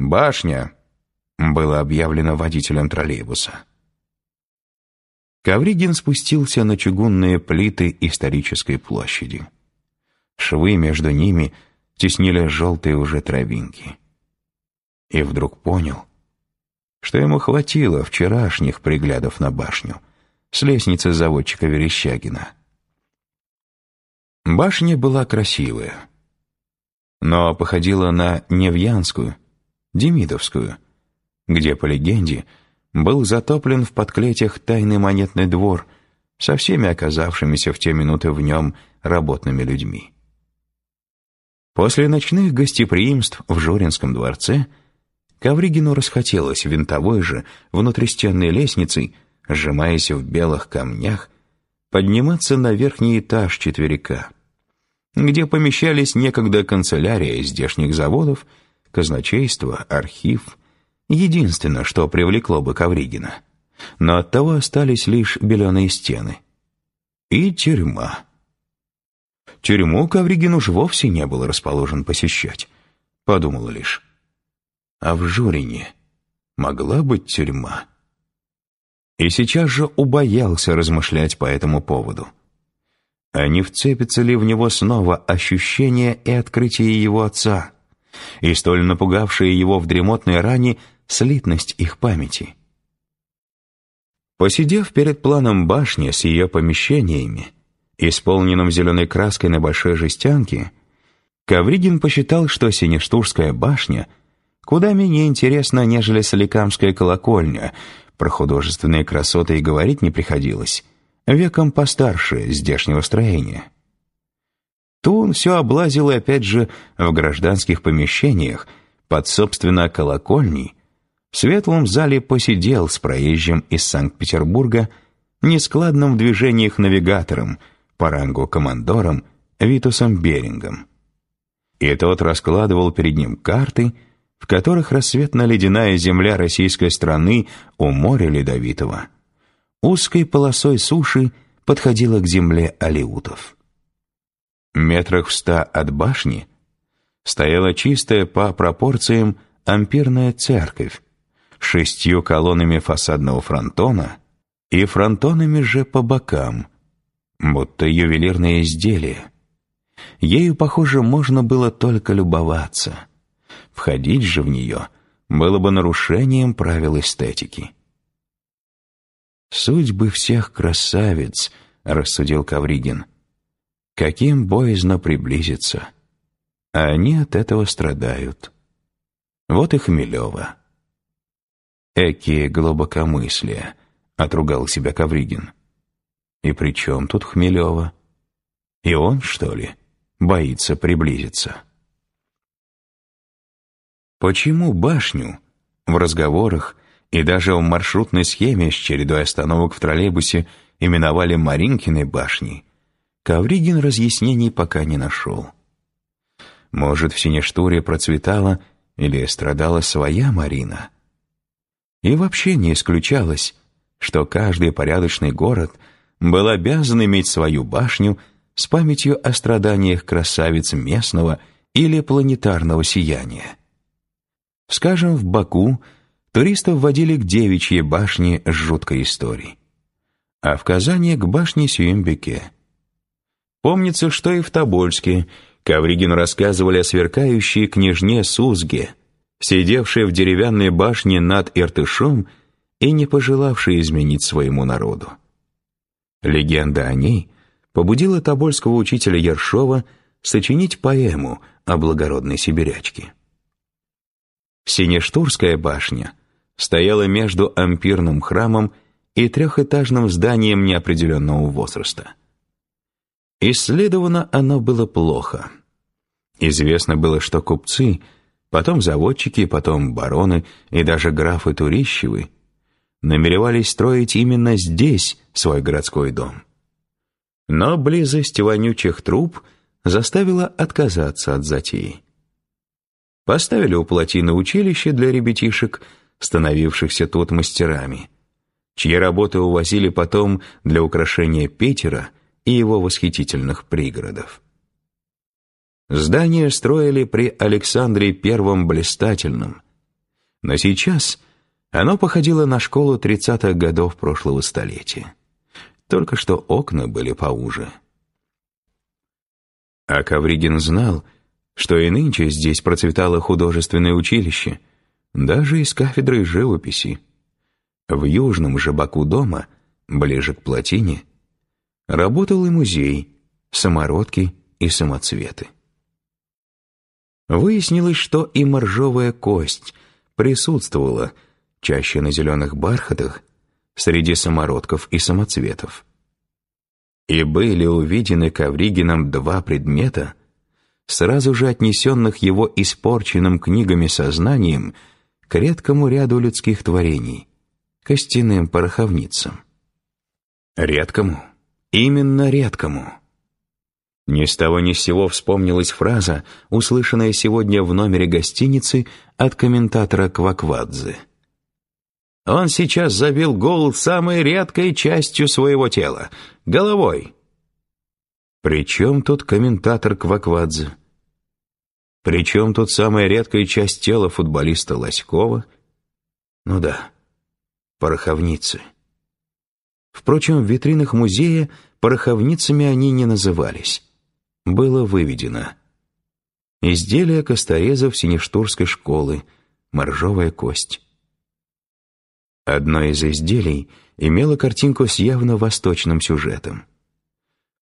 «Башня!» — было объявлено водителем троллейбуса. Ковригин спустился на чугунные плиты исторической площади. Швы между ними теснили желтые уже травинки. И вдруг понял, что ему хватило вчерашних приглядов на башню с лестницы заводчика Верещагина. Башня была красивая, но походила на Невьянскую, Демидовскую, где, по легенде, был затоплен в подклетях тайный монетный двор со всеми оказавшимися в те минуты в нем работными людьми. После ночных гостеприимств в Жоринском дворце Ковригину расхотелось винтовой же внутристенной лестницей, сжимаясь в белых камнях, подниматься на верхний этаж четверика, где помещались некогда канцелярия здешних заводов, казначейство, архив, единственное, что привлекло бы Ковригина. Но оттого остались лишь беленые стены. И тюрьма. Тюрьму Ковригин уж вовсе не был расположен посещать. Подумал лишь. А в Журине могла быть тюрьма? И сейчас же убоялся размышлять по этому поводу. А не вцепится ли в него снова ощущение и открытие его отца, и столь напугавшие его в дремотной ране слитность их памяти? Посидев перед планом башни с ее помещениями, исполненным зеленой краской на большой жестянке, Ковригин посчитал, что Синештурская башня куда менее интересна, нежели Соликамская колокольня, про художественные красоты и говорить не приходилось, веком постарше здешнего строения. Тун все облазил и опять же в гражданских помещениях, под собственно колокольней, в светлом зале посидел с проезжим из Санкт-Петербурга, нескладным в движениях навигатором, по рангу командором Витусом Берингом. И тот раскладывал перед ним карты, в которых рассветно-ледяная земля российской страны у моря ледовитого узкой полосой суши подходила к земле алиутов. Метрах в ста от башни стояла чистая по пропорциям ампирная церковь шестью колоннами фасадного фронтона и фронтонами же по бокам, будто ювелирное изделие. Ею, похоже, можно было только любоваться. Входить же в нее было бы нарушением правил эстетики. «Судьбы всех красавиц», — рассудил Кавригин, — «каким боязно приблизиться, а они от этого страдают. Вот и Хмелева». «Экие глубокомыслия», — отругал себя Кавригин. И при чем тут Хмелева? И он, что ли, боится приблизиться? Почему башню в разговорах и даже в маршрутной схеме с чередой остановок в троллейбусе именовали Маринкиной башней, Ковригин разъяснений пока не нашел. Может, в Синештуре процветала или страдала своя Марина? И вообще не исключалось, что каждый порядочный город — был обязан иметь свою башню с памятью о страданиях красавиц местного или планетарного сияния. Скажем, в Баку туристов водили к девичьей башне с жуткой историей, а в Казани к башне Сюембеке. Помнится, что и в Тобольске Ковригину рассказывали о сверкающей княжне Сузге, сидевшей в деревянной башне над Иртышом и не пожелавшей изменить своему народу. Легенда о ней побудила тобольского учителя Ершова сочинить поэму о благородной сибирячке. Синештурская башня стояла между ампирным храмом и трехэтажным зданием неопределенного возраста. Исследовано оно было плохо. Известно было, что купцы, потом заводчики, потом бароны и даже графы Турищевы намеревались строить именно здесь свой городской дом. Но близость вонючих труб заставила отказаться от затеи. Поставили у плотины училище для ребятишек, становившихся тут мастерами, чьи работы увозили потом для украшения Питера и его восхитительных пригородов. Здание строили при Александре Первом Блистательном, Но сейчас оно походило на школу тридцатых годов прошлого столетия. Только что окна были поуже. А Ковригин знал, что и нынче здесь процветало художественное училище, даже из кафедры живописи. В южном же боку дома, ближе к плотине, работал и музей, самородки и самоцветы. Выяснилось, что и моржовая кость присутствовала чаще на зеленых бархатах среди самородков и самоцветов. И были увидены Ковригином два предмета, сразу же отнесенных его испорченным книгами сознанием к редкому ряду людских творений, костяным пороховницам. Редкому, именно редкому. Ни с того ни с сего вспомнилась фраза, услышанная сегодня в номере гостиницы от комментатора Кваквадзе. Он сейчас забил гол самой редкой частью своего тела — головой. При чем тут комментатор Кваквадзе? При чем тут самая редкая часть тела футболиста Лоськова? Ну да, пороховницы. Впрочем, в витринах музея пороховницами они не назывались было выведено «Изделие косторезов Синештурской школы, моржовая кость». Одно из изделий имело картинку с явно восточным сюжетом.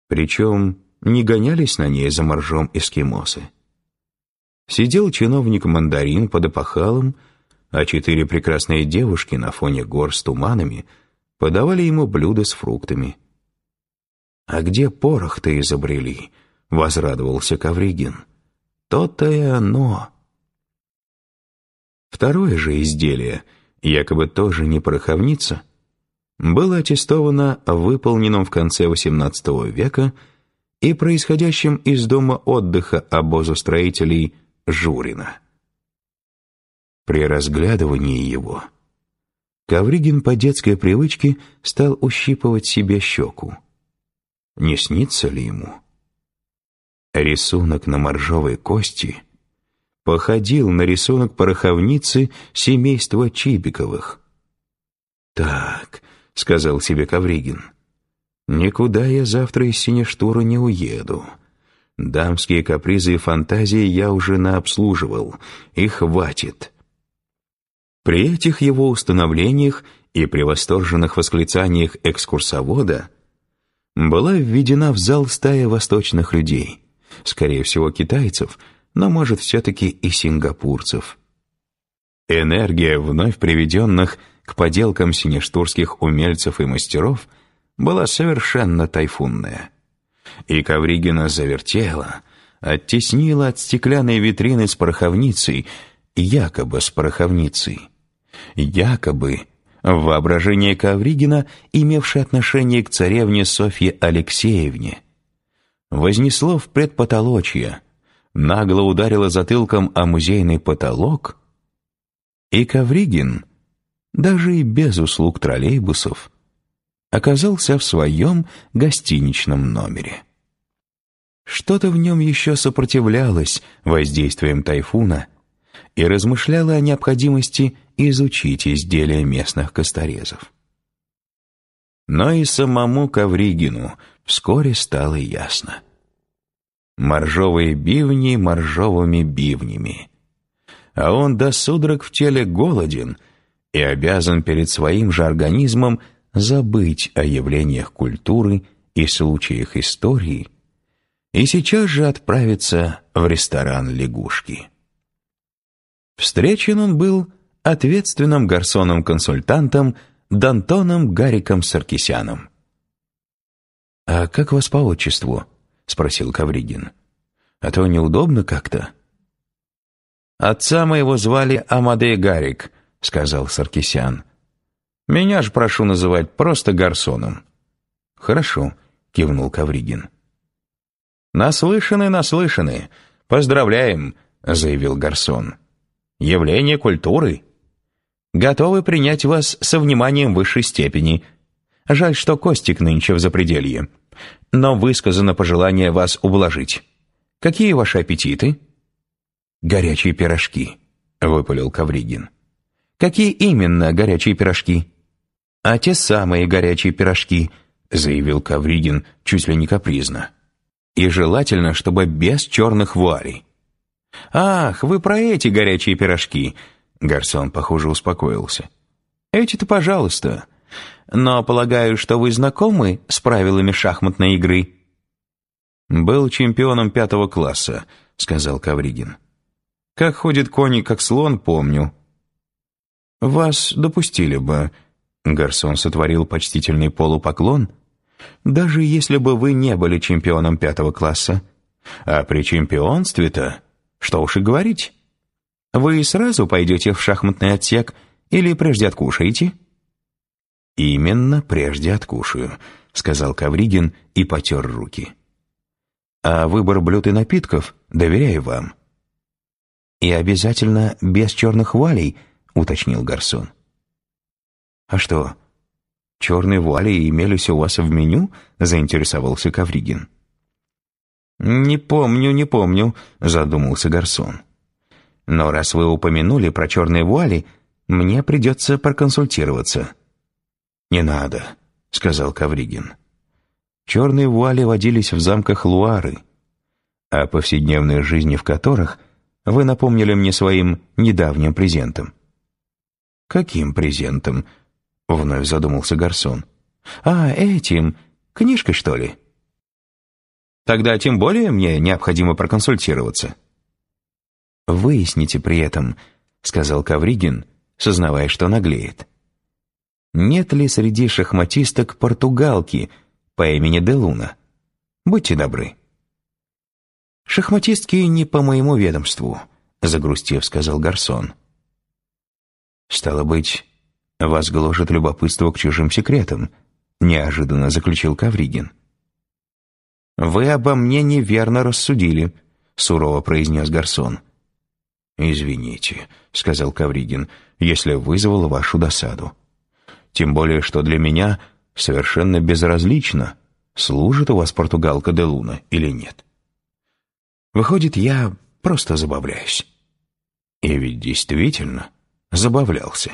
Причем не гонялись на ней за моржом эскимосы. Сидел чиновник-мандарин под опахалом, а четыре прекрасные девушки на фоне гор с туманами подавали ему блюда с фруктами. «А где порох-то изобрели?» — возрадовался Ковригин. «То-то и оно». Второе же изделие, якобы тоже не пороховница, было аттестовано выполненным в конце XVIII века и происходящим из дома отдыха обозу строителей Журина. При разглядывании его Ковригин по детской привычке стал ущипывать себе щеку. Не снится ли ему? Рисунок на моржовой кости походил на рисунок пороховницы семейства Чибиковых. «Так», — сказал себе Ковригин, — «никуда я завтра из Синештура не уеду. Дамские капризы и фантазии я уже наобслуживал, и хватит». При этих его установлениях и при восторженных восклицаниях экскурсовода была введена в зал стая восточных людей — скорее всего, китайцев, но, может, все-таки и сингапурцев. Энергия вновь приведенных к поделкам синештурских умельцев и мастеров была совершенно тайфунная. И Ковригина завертела, оттеснила от стеклянной витрины с пороховницей, якобы с пороховницей. Якобы в воображение Ковригина, имевшее отношение к царевне Софье Алексеевне – вознесло в предпотолочье, нагло ударило затылком о музейный потолок, и Ковригин, даже и без услуг троллейбусов, оказался в своем гостиничном номере. Что-то в нем еще сопротивлялось воздействием тайфуна и размышляло о необходимости изучить изделия местных косторезов. Но и самому Ковригину вскоре стало ясно. Моржовые бивни моржовыми бивнями. А он до судорог в теле голоден и обязан перед своим же организмом забыть о явлениях культуры и случаях истории и сейчас же отправиться в ресторан «Лягушки». Встречен он был ответственным гарсоном-консультантом Дантоном Гариком Саркисяном. «А как вас по отчеству?» — спросил Кавригин. «А то неудобно как-то». «Отца моего звали Амадей Гарик», — сказал Саркисян. «Меня ж прошу называть просто Гарсоном». «Хорошо», — кивнул Кавригин. «Наслышаны, наслышаны. Поздравляем», — заявил Гарсон. «Явление культуры. Готовы принять вас со вниманием высшей степени. Жаль, что Костик нынче в запределье но высказано пожелание вас ублажить. Какие ваши аппетиты?» «Горячие пирожки», — выпалил Кавригин. Какие именно горячие пирожки? А те самые горячие пирожки, заявил Кавригин чуть ли не капризно. И желательно, чтобы без черных вуалей. «Ах, вы про эти горячие пирожки!» Гарсон, похоже, успокоился. «Эти-то, пожалуйста. Но полагаю, что вы знакомы с правилами шахматной игры?» «Был чемпионом пятого класса», — сказал Кавригин. «Как ходит кони, как слон, помню». «Вас допустили бы», — Гарсон сотворил почтительный полупоклон, «даже если бы вы не были чемпионом пятого класса. А при чемпионстве-то, что уж и говорить. Вы сразу пойдете в шахматный отсек или прежде откушаете?» «Именно прежде откушаю», — сказал Кавригин и потер руки. «А выбор блюд и напитков доверяю вам». «И обязательно без черных вуалей», — уточнил Гарсон. «А что, черные вуали имелись у вас в меню?» — заинтересовался Кавригин. «Не помню, не помню», — задумался Гарсон. «Но раз вы упомянули про черные вуали, мне придется проконсультироваться». «Не надо», — сказал Кавригин. «Черные вуали водились в замках Луары, о повседневной жизни в которых вы напомнили мне своим недавним презентом». «Каким презентом?» — вновь задумался Гарсон. «А, этим. Книжкой, что ли?» «Тогда тем более мне необходимо проконсультироваться». «Выясните при этом», — сказал Кавригин, сознавая, что наглеет. Нет ли среди шахматисток португалки по имени Делуна? Будьте добры. «Шахматистки не по моему ведомству», — загрустив, сказал Гарсон. «Стало быть, вас гложет любопытство к чужим секретам», — неожиданно заключил Кавригин. «Вы обо мне неверно рассудили», — сурово произнес Гарсон. «Извините», — сказал Кавригин, — «если вызвал вашу досаду. Тем более, что для меня совершенно безразлично, служит у вас португалка де Луна или нет. Выходит, я просто забавляюсь. И ведь действительно забавлялся.